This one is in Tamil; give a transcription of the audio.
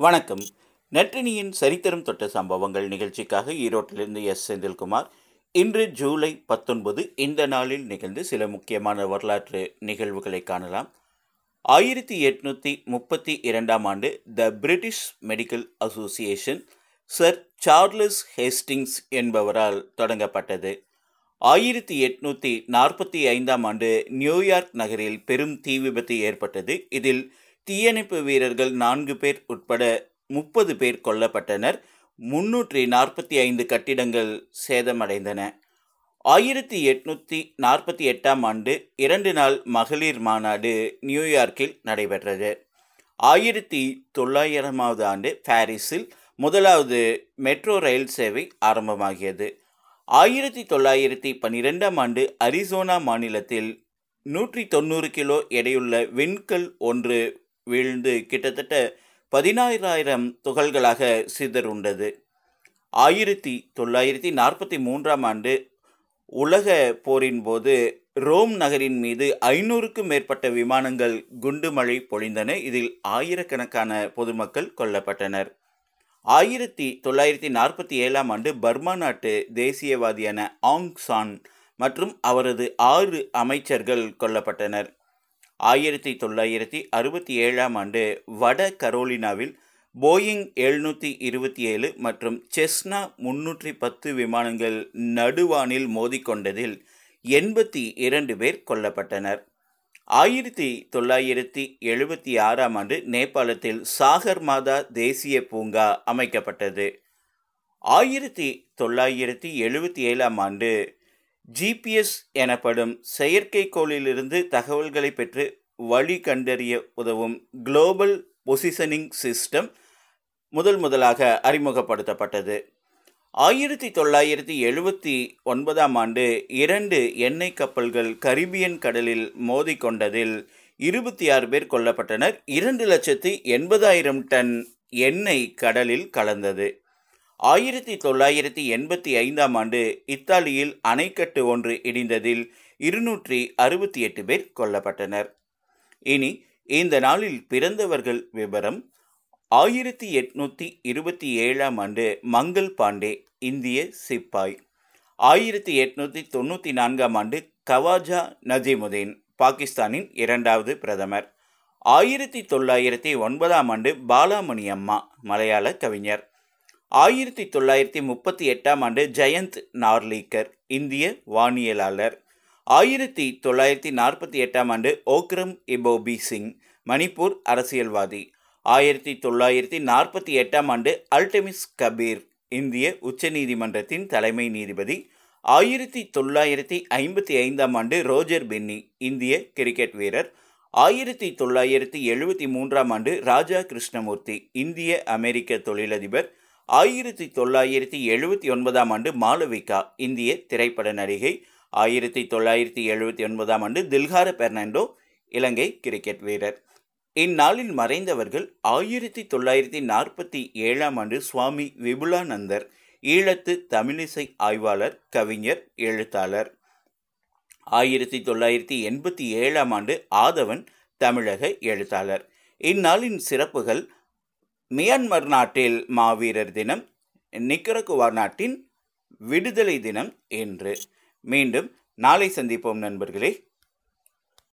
வணக்கம். நற்றினியின் சரித்திரம் தொட்ட சம்பவங்கள் நிகழ்ச்சிக்காக ஈரோட்டிலிருந்து எஸ். செந்தில்குமார். இன்று ஜூலை பத்தொன்பது இந்த நாளில் நிகழ்ந்து சில முக்கியமான வரலாற்று நிகழ்வுகளை காணலாம். ஆயிரத்தி எட்நூற்றி முப்பத்தி இரண்டாம் ஆண்டு the British Medical Association Sir Charles Hastings என்பவரால் தொடங்கப்பட்டது. ஆயிரத்தி எட்நூற்றி நாற்பத்தி ஐந்தாம் ஆண்டு நியூயார்க் நகரில் பெரும் தீ விபத்து ஏற்பட்டது. இதில் தீயணைப்பு வீரர்கள் நான்கு பேர் உட்பட முப்பது பேர் கொல்லப்பட்டனர். முன்னூற்றி நாற்பத்தி ஐந்து கட்டிடங்கள் சேதமடைந்தன. ஆயிரத்தி எட்நூற்றி நாற்பத்தி எட்டாம் ஆண்டு இரண்டு நாள் மகளிர் மாநாடு நியூயார்க்கில் நடைபெற்றது. ஆயிரத்தி தொள்ளாயிரமாவது ஆண்டு பாரிஸில் முதலாவது மெட்ரோ ரயில் சேவை ஆரம்பமாகியது. ஆயிரத்தி தொள்ளாயிரத்தி பன்னிரெண்டாம் ஆண்டு அரிசோனா மாநிலத்தில் நூற்றி தொண்ணூறு கிலோ எடையுள்ள விண்கல் ஒன்று வீழ்ந்து கிட்டத்தட்ட பதினாயிரம் துகள்களாக சிதறுண்டது. ஆயிரத்தி தொள்ளாயிரத்தி நாற்பத்தி மூன்றாம் ஆண்டு உலக போரின் போது ரோம் நகரின் மீது ஐநூறுக்கும் மேற்பட்ட விமானங்கள் குண்டுமழை பொழிந்தன. இதில் ஆயிரக்கணக்கான பொதுமக்கள் கொல்லப்பட்டனர். ஆயிரத்தி தொள்ளாயிரத்தி நாற்பத்தி ஏழாம் ஆண்டு பர்மா நாட்டு தேசியவாதியான ஆங் சான் மற்றும் அவரது ஆறு அமைச்சர்கள் கொல்லப்பட்டனர். ஆயிரத்தி தொள்ளாயிரத்தி அறுபத்தி ஏழாம் ஆண்டு வட கரோலினாவில் போயிங் எழுநூற்றி இருபத்தி ஏழு மற்றும் செஸ்னா முன்னூற்றி பத்து விமானங்கள் நடுவானில் மோதிக்கொண்டதில் எண்பத்தி இரண்டு பேர் கொல்லப்பட்டனர். ஆயிரத்தி தொள்ளாயிரத்தி எழுபத்தி ஆறாம் ஆண்டு நேபாளத்தில் சாகர் மாதா தேசிய பூங்கா அமைக்கப்பட்டது. ஆயிரத்தி தொள்ளாயிரத்தி எழுபத்தி ஏழாம் ஆண்டு ஜிபிஎஸ் எனப்படும் செயற்கைக்கோளிலிருந்து தகவல்களை பெற்று வழி கண்டறிய உதவும் குளோபல் பொசிஷனிங் சிஸ்டம் முதல் முதலாக அறிமுகப்படுத்தப்பட்டது. ஆயிரத்தி தொள்ளாயிரத்தி எழுபத்தி ஒன்பதாம் ஆண்டு இரண்டு எண்ணெய் கப்பல்கள் கரிபியன் கடலில் மோதிக்கொண்டதில் இருபத்தி ஆறு பேர் கொல்லப்பட்டனர். இரண்டு லட்சத்தி எண்பதாயிரம் டன் எண்ணெய் கடலில் கலந்தது. ஆயிரத்தி தொள்ளாயிரத்தி எண்பத்தி ஐந்தாம் ஆண்டு இத்தாலியில் அணைக்கட்டு ஒன்று இடிந்ததில் இருநூற்றி அறுபத்தி எட்டு பேர் கொல்லப்பட்டனர். இனி இந்த நாளில் பிறந்தவர்கள் விவரம். ஆயிரத்தி எட்நூற்றி இருபத்தி ஏழாம் ஆண்டு மங்கள் பாண்டே இந்திய சிப்பாய். ஆயிரத்தி எட்நூற்றி தொண்ணூற்றி நான்காம் ஆண்டு கவாஜா நஜிமுதீன் பாகிஸ்தானின் இரண்டாவது பிரதமர். ஆயிரத்தி தொள்ளாயிரத்தி ஒன்பதாம் ஆண்டு பாலாமணி அம்மா மலையாள கவிஞர். ஆயிரத்தி தொள்ளாயிரத்தி முப்பத்தி எட்டாம் ஆண்டு ஜெயந்த் நார்லீக்கர் இந்திய வானியலாளர். ஆயிரத்தி தொள்ளாயிரத்தி நாற்பத்தி எட்டாம் ஆண்டு ஓக்ரம் இபோபி சிங் மணிப்பூர் அரசியல்வாதி. ஆயிரத்தி தொள்ளாயிரத்தி நாற்பத்தி எட்டாம் ஆண்டு அல்டமிஸ் கபீர் இந்திய உச்சநீதிமன்றத்தின் தலைமை நீதிபதி. ஆயிரத்தி தொள்ளாயிரத்தி ஐம்பத்தி ஐந்தாம் ஆண்டு ரோஜர் பென்னி இந்திய கிரிக்கெட் வீரர். ஆயிரத்தி தொள்ளாயிரத்தி எழுபத்தி மூன்றாம் ஆண்டு ராஜா கிருஷ்ணமூர்த்தி இந்திய அமெரிக்க தொழிலதிபர். ஆயிரத்தி தொள்ளாயிரத்தி எழுபத்தி ஒன்பதாம் ஆண்டு மாலவிகா இந்திய திரைப்பட நடிகை. ஆயிரத்தி தொள்ளாயிரத்தி எழுபத்தி ஒன்பதாம் ஆண்டு தில்கார பெர்னாண்டோ இலங்கை கிரிக்கெட் வீரர். இந்நாளில் மறைந்தவர்கள் ஆயிரத்தி தொள்ளாயிரத்தி நாற்பத்தி ஏழாம் ஆண்டு சுவாமி விபுலானந்தர் ஈழத்து தமிழிசை ஆய்வாளர் கவிஞர் எழுத்தாளர். ஆயிரத்தி தொள்ளாயிரத்தி எண்பத்தி ஏழாம் ஆண்டு ஆதவன் தமிழக எழுத்தாளர். இந்நாளின் சிறப்புகள் மியான்மர் நாட்டில் மாவீரர் தினம் நிக்கரகுவா நாட்டின் விடுதலை தினம் என்று மீண்டும் நாளை சந்திப்போம் நண்பர்களே.